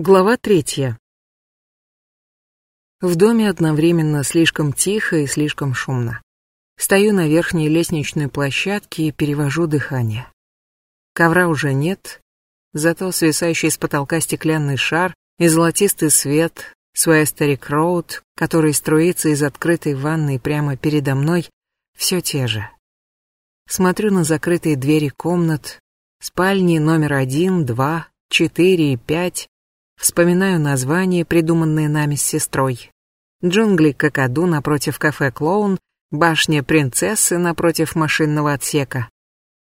Глава третья. В доме одновременно слишком тихо и слишком шумно. Стою на верхней лестничной площадке и перевожу дыхание. Ковра уже нет, зато свисающий с потолка стеклянный шар и золотистый свет Суэстерик Роуд, который струится из открытой ванной прямо передо мной, все те же. Смотрю на закрытые двери комнат, спальни номер один, два, четыре и пять, Вспоминаю названия, придуманные нами с сестрой. Джунгли Какаду напротив кафе Клоун, башня принцессы напротив машинного отсека.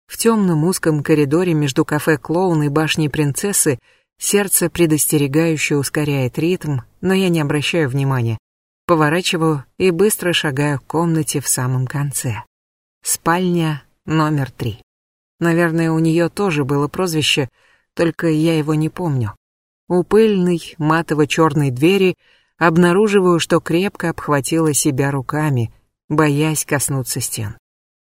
В темном узком коридоре между кафе Клоун и башней принцессы сердце предостерегающе ускоряет ритм, но я не обращаю внимания. Поворачиваю и быстро шагаю к комнате в самом конце. Спальня номер три. Наверное, у нее тоже было прозвище, только я его не помню. У пыльной, матово-черной двери обнаруживаю, что крепко обхватила себя руками, боясь коснуться стен.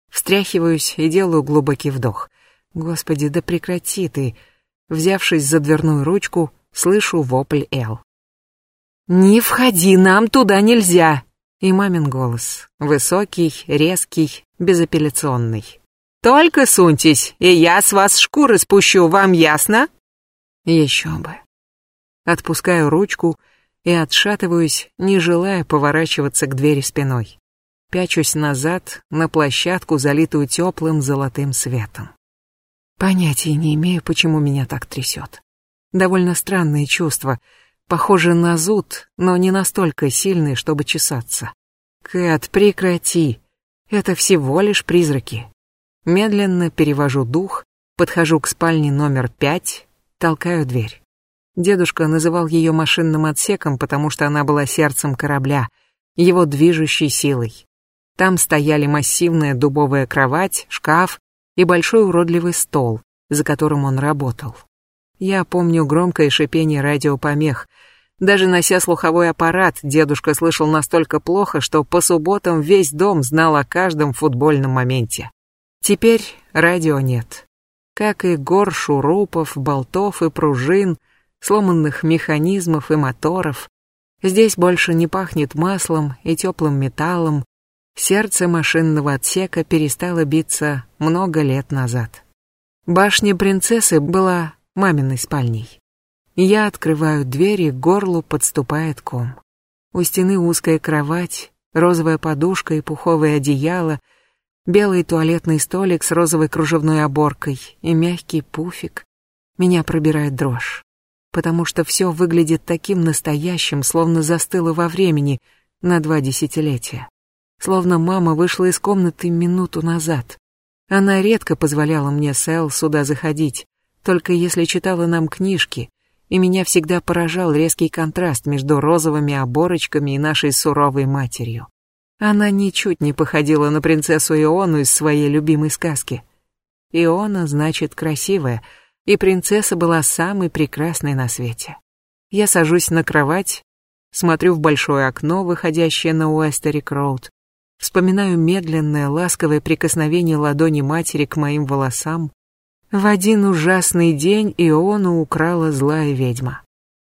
Встряхиваюсь и делаю глубокий вдох. Господи, да прекрати ты. Взявшись за дверную ручку, слышу вопль Эл. «Не входи, нам туда нельзя!» И мамин голос, высокий, резкий, безапелляционный. «Только суньтесь, и я с вас шкуры спущу, вам ясно?» Еще бы. Отпускаю ручку и отшатываюсь, не желая поворачиваться к двери спиной. Пячусь назад на площадку, залитую теплым золотым светом. Понятия не имею, почему меня так трясет. Довольно странные чувства, похожи на зуд, но не настолько сильные, чтобы чесаться. Кэт, прекрати. Это всего лишь призраки. Медленно перевожу дух, подхожу к спальне номер пять, толкаю дверь. Дедушка называл ее машинным отсеком, потому что она была сердцем корабля, его движущей силой. Там стояли массивная дубовая кровать, шкаф и большой уродливый стол, за которым он работал. Я помню громкое шипение радиопомех. Даже нося слуховой аппарат, дедушка слышал настолько плохо, что по субботам весь дом знал о каждом футбольном моменте. Теперь радио нет. Как и гор шурупов, болтов и пружин — сломанных механизмов и моторов. Здесь больше не пахнет маслом и теплым металлом. Сердце машинного отсека перестало биться много лет назад. Башня принцессы была маминой спальней. Я открываю дверь, и к горлу подступает ком. У стены узкая кровать, розовая подушка и пуховое одеяло, белый туалетный столик с розовой кружевной оборкой и мягкий пуфик. Меня пробирает дрожь потому что все выглядит таким настоящим, словно застыло во времени на два десятилетия. Словно мама вышла из комнаты минуту назад. Она редко позволяла мне с Эл сюда заходить, только если читала нам книжки, и меня всегда поражал резкий контраст между розовыми оборочками и нашей суровой матерью. Она ничуть не походила на принцессу Иону из своей любимой сказки. Иона значит красивая — и принцесса была самой прекрасной на свете. Я сажусь на кровать, смотрю в большое окно, выходящее на Уэстерик-Роуд, вспоминаю медленное, ласковое прикосновение ладони матери к моим волосам. В один ужасный день Иону украла злая ведьма.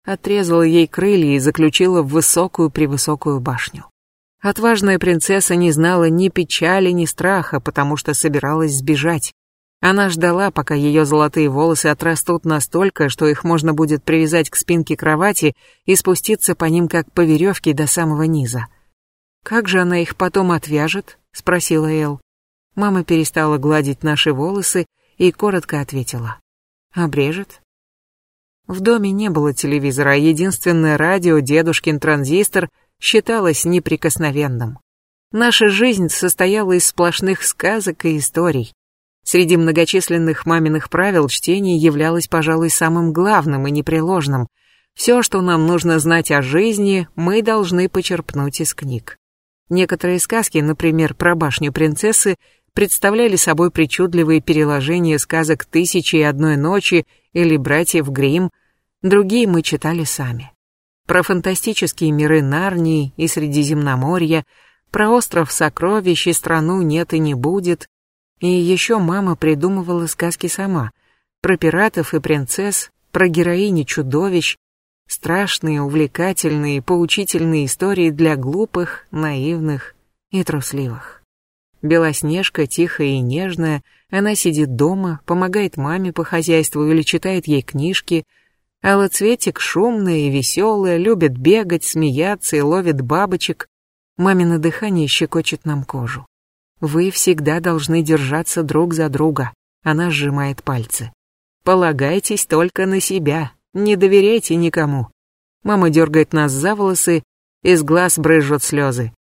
Отрезала ей крылья и заключила в высокую-превысокую башню. Отважная принцесса не знала ни печали, ни страха, потому что собиралась сбежать. Она ждала, пока ее золотые волосы отрастут настолько, что их можно будет привязать к спинке кровати и спуститься по ним как по веревке до самого низа. «Как же она их потом отвяжет?» — спросила Эл. Мама перестала гладить наши волосы и коротко ответила. «Обрежет». В доме не было телевизора, а единственное радио, дедушкин транзистор, считалось неприкосновенным. Наша жизнь состояла из сплошных сказок и историй. Среди многочисленных маминых правил чтение являлось, пожалуй, самым главным и непреложным. Все, что нам нужно знать о жизни, мы должны почерпнуть из книг. Некоторые сказки, например, про башню принцессы, представляли собой причудливые переложения сказок «Тысячи и одной ночи» или «Братьев Гримм», другие мы читали сами. Про фантастические миры Нарнии и Средиземноморья, про остров сокровищ и страну нет и не будет, и еще мама придумывала сказки сама. Про пиратов и принцесс, про героини чудовищ. Страшные, увлекательные, поучительные истории для глупых, наивных и трусливых. Белоснежка, тихая и нежная, она сидит дома, помогает маме по хозяйству или читает ей книжки, а Лоцветик шумная и веселая, любит бегать, смеяться и ловит бабочек. Мамино дыхание щекочет нам кожу. Вы всегда должны держаться друг за друга. Она сжимает пальцы. Полагайтесь только на себя, не доверяйте никому. Мама дергает нас за волосы, из глаз брызжут слезы.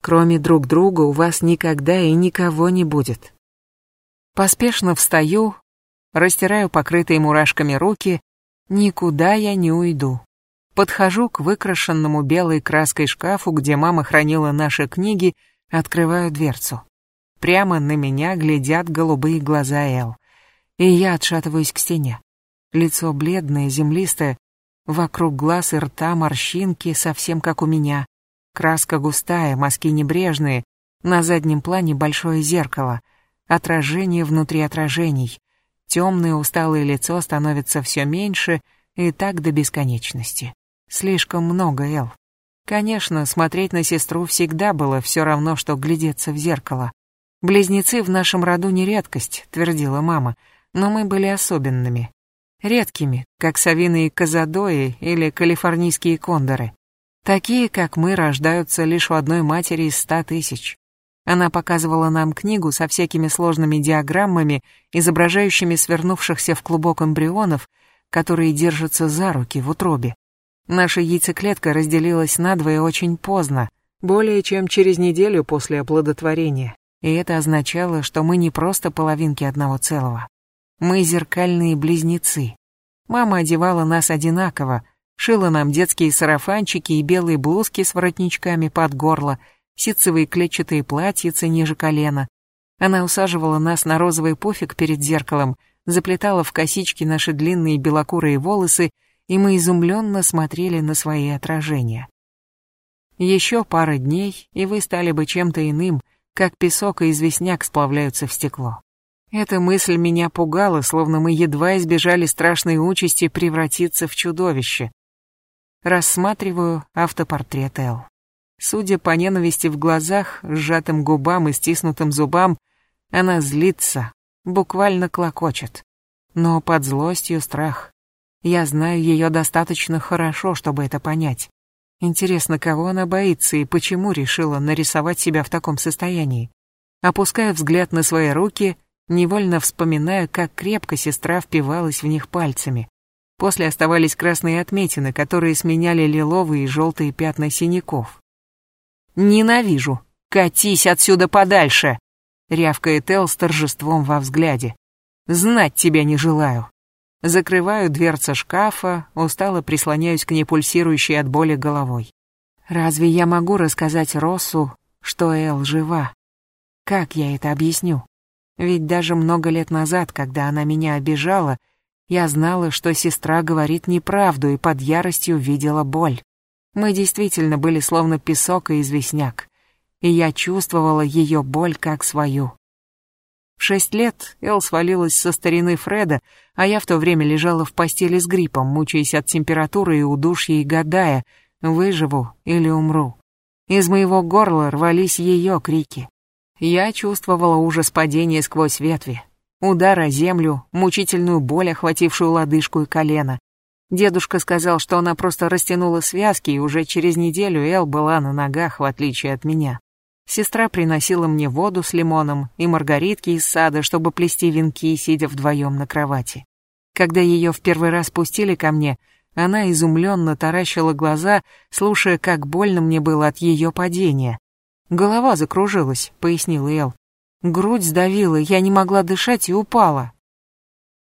Кроме друг друга у вас никогда и никого не будет. Поспешно встаю, растираю покрытые мурашками руки, никуда я не уйду. Подхожу к выкрашенному белой краской шкафу, где мама хранила наши книги, открываю дверцу. Прямо на меня глядят голубые глаза Эл, и я отшатываюсь к стене. Лицо бледное, землистое, вокруг глаз и рта морщинки, совсем как у меня. Краска густая, мазки небрежные, на заднем плане большое зеркало, отражение внутри отражений. Темное усталое лицо становится все меньше и так до бесконечности. Слишком много, Эл. Конечно, смотреть на сестру всегда было все равно, что глядеться в зеркало. Близнецы в нашем роду не редкость, твердила мама, но мы были особенными. Редкими, как совиные казадои или калифорнийские кондоры. Такие, как мы, рождаются лишь у одной матери из ста тысяч. Она показывала нам книгу со всякими сложными диаграммами, изображающими свернувшихся в клубок эмбрионов, которые держатся за руки в утробе. Наша яйцеклетка разделилась надвое очень поздно, более чем через неделю после оплодотворения. И это означало, что мы не просто половинки одного целого. Мы зеркальные близнецы. Мама одевала нас одинаково, Шила нам детские сарафанчики и белые блузки с воротничками под горло, ситцевые клетчатые платьицы ниже колена. Она усаживала нас на розовый пуфик перед зеркалом, заплетала в косички наши длинные белокурые волосы, и мы изумленно смотрели на свои отражения. Еще пара дней, и вы стали бы чем-то иным, как песок и известняк сплавляются в стекло. Эта мысль меня пугала, словно мы едва избежали страшной участи превратиться в чудовище. Рассматриваю автопортрет Эл. Судя по ненависти в глазах, сжатым губам и стиснутым зубам, она злится, буквально клокочет. Но под злостью страх. Я знаю ее достаточно хорошо, чтобы это понять. Интересно, кого она боится и почему решила нарисовать себя в таком состоянии. Опуская взгляд на свои руки, невольно вспоминаю, как крепко сестра впивалась в них пальцами. После оставались красные отметины, которые сменяли лиловые и желтые пятна синяков. «Ненавижу! Катись отсюда подальше!» — рявкает Эл с торжеством во взгляде. «Знать тебя не желаю!» Закрываю дверцы шкафа, устало прислоняюсь к непульсирующей от боли головой. Разве я могу рассказать Россу, что Эл жива? Как я это объясню? Ведь даже много лет назад, когда она меня обижала, я знала, что сестра говорит неправду и под яростью видела боль. Мы действительно были словно песок и известняк, и я чувствовала ее боль как свою. В шесть лет Эл свалилась со старины Фреда, а я в то время лежала в постели с гриппом, мучаясь от температуры и удушья и гадая, выживу или умру. Из моего горла рвались ее крики. Я чувствовала ужас падения сквозь ветви, Удар о землю, мучительную боль, охватившую лодыжку и колено. Дедушка сказал, что она просто растянула связки, и уже через неделю Эл была на ногах, в отличие от меня. Сестра приносила мне воду с лимоном и маргаритки из сада, чтобы плести венки, сидя вдвоем на кровати. Когда ее в первый раз пустили ко мне, она изумленно таращила глаза, слушая, как больно мне было от ее падения. «Голова закружилась», — пояснил Эл. Грудь сдавила, я не могла дышать и упала.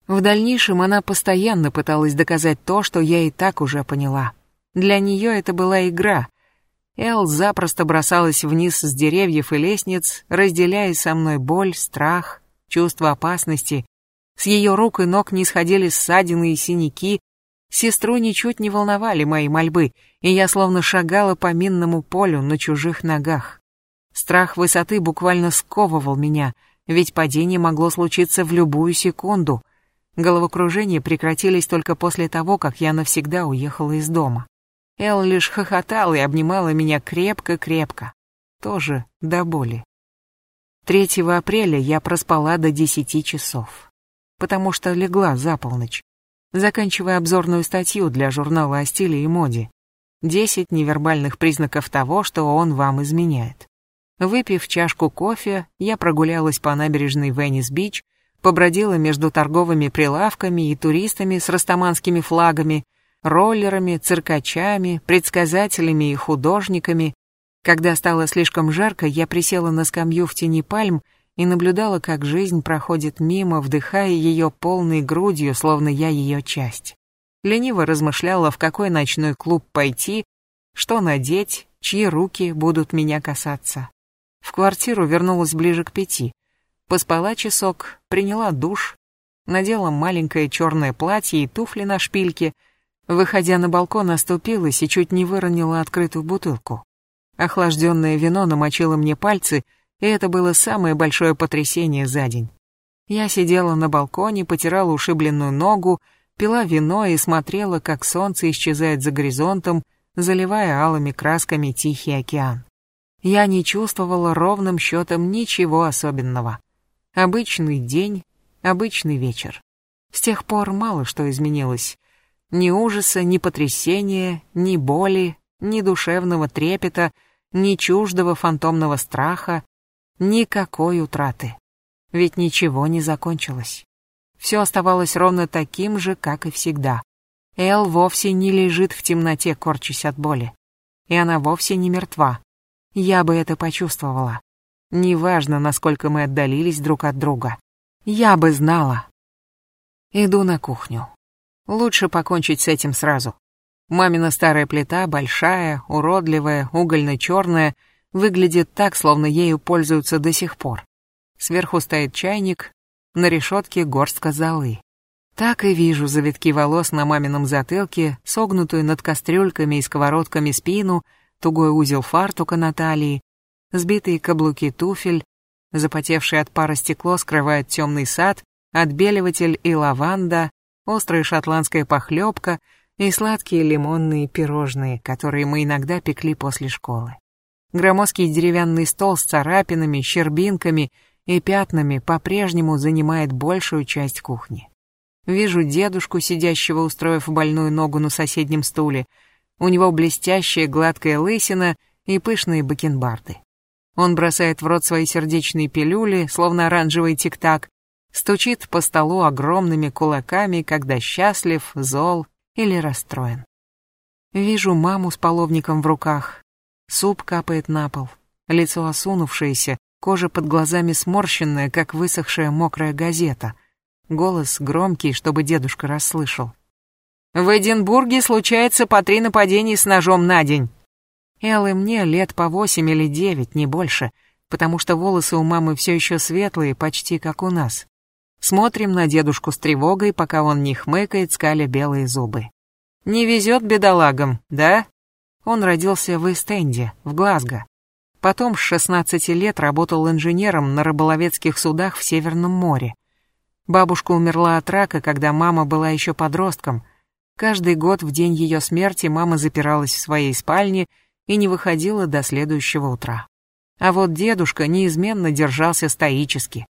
В дальнейшем она постоянно пыталась доказать то, что я и так уже поняла. Для нее это была игра. Эл запросто бросалась вниз с деревьев и лестниц, разделяя со мной боль, страх, чувство опасности. С ее рук и ног не сходили ссадины и синяки. Сестру ничуть не волновали мои мольбы, и я словно шагала по минному полю на чужих ногах. Страх высоты буквально сковывал меня, ведь падение могло случиться в любую секунду. Головокружения прекратились только после того, как я навсегда уехала из дома. Эл лишь хохотала и обнимала меня крепко-крепко. Тоже до боли. 3 апреля я проспала до 10 часов, потому что легла за полночь, заканчивая обзорную статью для журнала о стиле и моде. 10 невербальных признаков того, что он вам изменяет. Выпив чашку кофе, я прогулялась по набережной Веннис-Бич, побродила между торговыми прилавками и туристами с растаманскими флагами, роллерами, циркачами, предсказателями и художниками. Когда стало слишком жарко, я присела на скамью в тени пальм и наблюдала, как жизнь проходит мимо, вдыхая ее полной грудью, словно я ее часть. Лениво размышляла, в какой ночной клуб пойти, что надеть, чьи руки будут меня касаться. В квартиру вернулась ближе к пяти. Поспала часок, приняла душ, надела маленькое черное платье и туфли на шпильке — Выходя на балкон, оступилась и чуть не выронила открытую бутылку. Охлажденное вино намочило мне пальцы, и это было самое большое потрясение за день. Я сидела на балконе, потирала ушибленную ногу, пила вино и смотрела, как солнце исчезает за горизонтом, заливая алыми красками Тихий океан. Я не чувствовала ровным счетом ничего особенного. Обычный день, обычный вечер. С тех пор мало что изменилось. Ни ужаса, ни потрясения, ни боли, ни душевного трепета, ни чуждого фантомного страха, никакой утраты. Ведь ничего не закончилось. Все оставалось ровно таким же, как и всегда. Эл вовсе не лежит в темноте, корчась от боли. И она вовсе не мертва. Я бы это почувствовала. Неважно, насколько мы отдалились друг от друга. Я бы знала. Иду на кухню. Лучше покончить с этим сразу. Мамина старая плита, большая, уродливая, угольно-черная, выглядит так, словно ею пользуются до сих пор. Сверху стоит чайник, на решетке горстка золы. Так и вижу завитки волос на мамином затылке, согнутую над кастрюльками и сковородками спину, тугой узел фартука на талии, сбитые каблуки туфель, запотевшее от пара стекло скрывает темный сад, отбеливатель и лаванда, острая шотландская похлебка и сладкие лимонные пирожные, которые мы иногда пекли после школы. Громоздкий деревянный стол с царапинами, щербинками и пятнами по-прежнему занимает большую часть кухни. Вижу дедушку, сидящего, устроив больную ногу на соседнем стуле. У него блестящая гладкая лысина и пышные бакенбарды. Он бросает в рот свои сердечные пилюли, словно оранжевый тик-так, стучит по столу огромными кулаками, когда счастлив, зол или расстроен. Вижу маму с половником в руках. Суп капает на пол, лицо осунувшееся, кожа под глазами сморщенная, как высохшая мокрая газета. Голос громкий, чтобы дедушка расслышал. В Эдинбурге случается по три нападения с ножом на день. Эл и мне лет по восемь или девять, не больше, потому что волосы у мамы все еще светлые, почти как у нас. Смотрим на дедушку с тревогой, пока он не хмыкает, скаля белые зубы. Не везет бедолагам, да? Он родился в Эстенде, в Глазго. Потом с 16 лет работал инженером на рыболовецких судах в Северном море. Бабушка умерла от рака, когда мама была еще подростком. Каждый год в день ее смерти мама запиралась в своей спальне и не выходила до следующего утра. А вот дедушка неизменно держался стоически.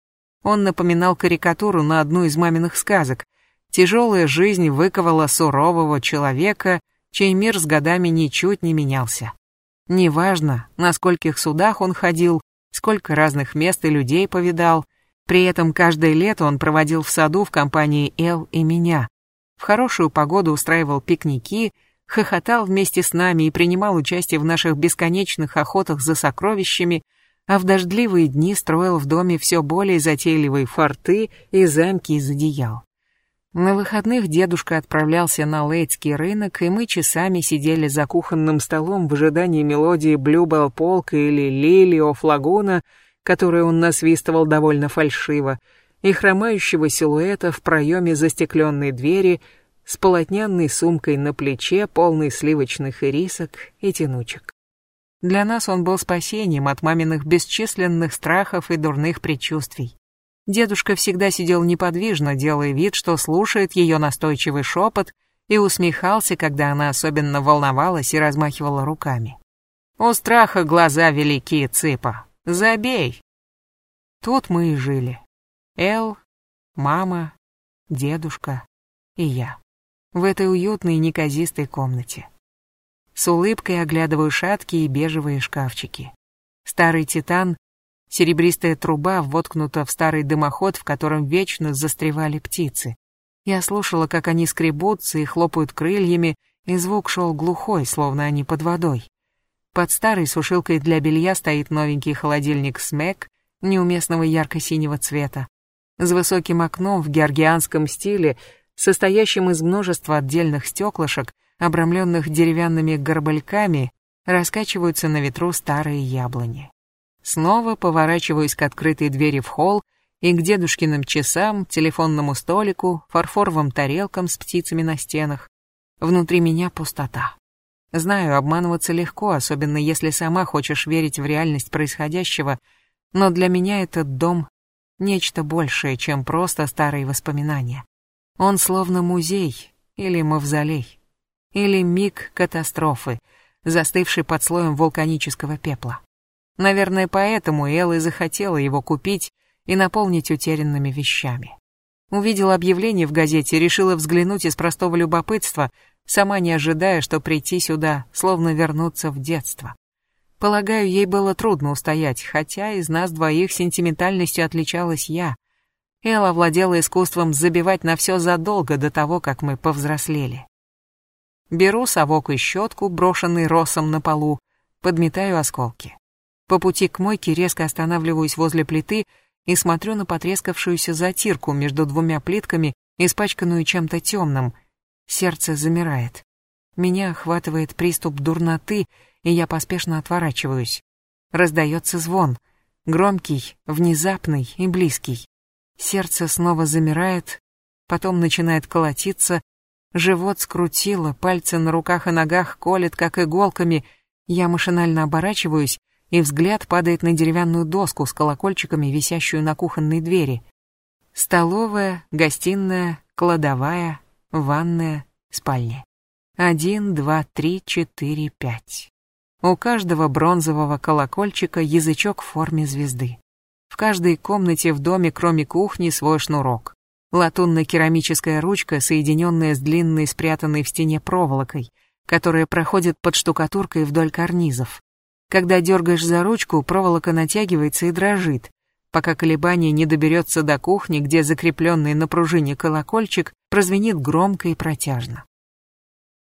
Он напоминал карикатуру на одну из маминых сказок. Тяжелая жизнь выковала сурового человека, чей мир с годами ничуть не менялся. Неважно, на скольких судах он ходил, сколько разных мест и людей повидал, при этом каждое лето он проводил в саду в компании Эл и меня. В хорошую погоду устраивал пикники, хохотал вместе с нами и принимал участие в наших бесконечных охотах за сокровищами, а в дождливые дни строил в доме все более затейливые форты и замки из одеял. На выходных дедушка отправлялся на Лейтский рынок, и мы часами сидели за кухонным столом в ожидании мелодии Bluebell Polka или Lily of Laguna, которую он насвистывал довольно фальшиво, и хромающего силуэта в проеме застекленной двери с полотнянной сумкой на плече, полной сливочных ирисок и тянучек. Для нас он был спасением от маминых бесчисленных страхов и дурных предчувствий. Дедушка всегда сидел неподвижно, делая вид, что слушает ее настойчивый шепот, и усмехался, когда она особенно волновалась и размахивала руками. «У страха глаза велики, цыпа. Забей!» Тут мы и жили. Эл, мама, дедушка и я. В этой уютной неказистой комнате. С улыбкой оглядываю шаткие и бежевые шкафчики. Старый титан, серебристая труба воткнута в старый дымоход, в котором вечно застревали птицы. Я слушала, как они скребутся и хлопают крыльями, и звук шел глухой, словно они под водой. Под старой сушилкой для белья стоит новенький холодильник «Смэк» неуместного ярко-синего цвета. С высоким окном в георгианском стиле, состоящим из множества отдельных стеклышек, обрамленных деревянными горбальками, раскачиваются на ветру старые яблони. Снова поворачиваюсь к открытой двери в холл и к дедушкиным часам, телефонному столику, фарфоровым тарелкам с птицами на стенах. Внутри меня пустота. Знаю, обманываться легко, особенно если сама хочешь верить в реальность происходящего, но для меня этот дом — нечто большее, чем просто старые воспоминания. Он словно музей или мавзолей или миг катастрофы, застывший под слоем вулканического пепла. Наверное, поэтому Элла и захотела его купить и наполнить утерянными вещами. Увидела объявление в газете, решила взглянуть из простого любопытства, сама не ожидая, что прийти сюда, словно вернуться в детство. Полагаю, ей было трудно устоять, хотя из нас двоих сентиментальностью отличалась я. Элла владела искусством забивать на все задолго до того, как мы повзрослели. Беру совок и щетку, брошенный росом на полу, подметаю осколки. По пути к мойке резко останавливаюсь возле плиты и смотрю на потрескавшуюся затирку между двумя плитками, испачканную чем-то темным. Сердце замирает. Меня охватывает приступ дурноты, и я поспешно отворачиваюсь. Раздается звон. Громкий, внезапный и близкий. Сердце снова замирает, потом начинает колотиться, Живот скрутило, пальцы на руках и ногах колят, как иголками. Я машинально оборачиваюсь, и взгляд падает на деревянную доску с колокольчиками, висящую на кухонной двери. Столовая, гостиная, кладовая, ванная, спальня. Один, два, три, четыре, пять. У каждого бронзового колокольчика язычок в форме звезды. В каждой комнате в доме, кроме кухни, свой шнурок латунно-керамическая ручка, соединенная с длинной спрятанной в стене проволокой, которая проходит под штукатуркой вдоль карнизов. Когда дергаешь за ручку, проволока натягивается и дрожит, пока колебание не доберется до кухни, где закрепленный на пружине колокольчик прозвенит громко и протяжно.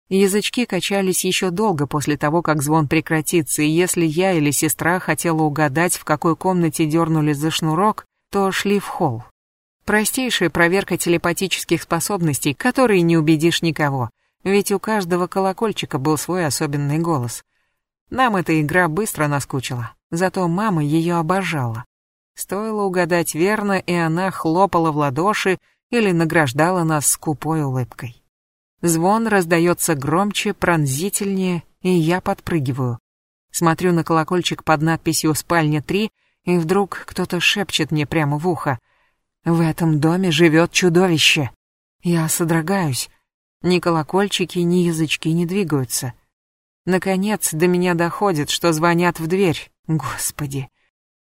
Язычки качались еще долго после того, как звон прекратится, и если я или сестра хотела угадать, в какой комнате дернули за шнурок, то шли в холл. Простейшая проверка телепатических способностей, которой не убедишь никого, ведь у каждого колокольчика был свой особенный голос. Нам эта игра быстро наскучила, зато мама ее обожала. Стоило угадать верно, и она хлопала в ладоши или награждала нас скупой улыбкой. Звон раздается громче, пронзительнее, и я подпрыгиваю. Смотрю на колокольчик под надписью «Спальня 3», и вдруг кто-то шепчет мне прямо в ухо — в этом доме живет чудовище. Я содрогаюсь. Ни колокольчики, ни язычки не двигаются. Наконец, до меня доходит, что звонят в дверь. Господи.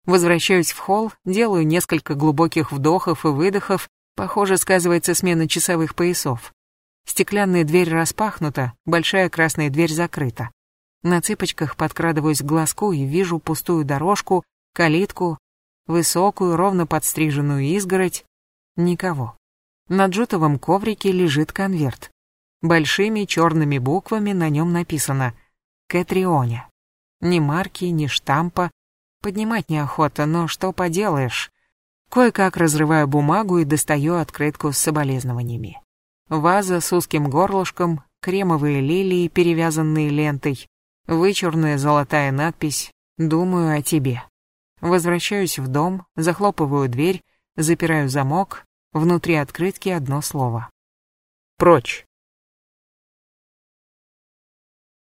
Возвращаюсь в холл, делаю несколько глубоких вдохов и выдохов. Похоже, сказывается смена часовых поясов. Стеклянная дверь распахнута, большая красная дверь закрыта. На цыпочках подкрадываюсь к глазку и вижу пустую дорожку, калитку, высокую, ровно подстриженную изгородь. Никого. На джутовом коврике лежит конверт. Большими черными буквами на нем написано «Кэтрионе». Ни марки, ни штампа. Поднимать неохота, но что поделаешь. Кое-как разрываю бумагу и достаю открытку с соболезнованиями. Ваза с узким горлышком, кремовые лилии, перевязанные лентой, вычурная золотая надпись «Думаю о тебе». Возвращаюсь в дом, захлопываю дверь, запираю замок, внутри открытки одно слово. Прочь.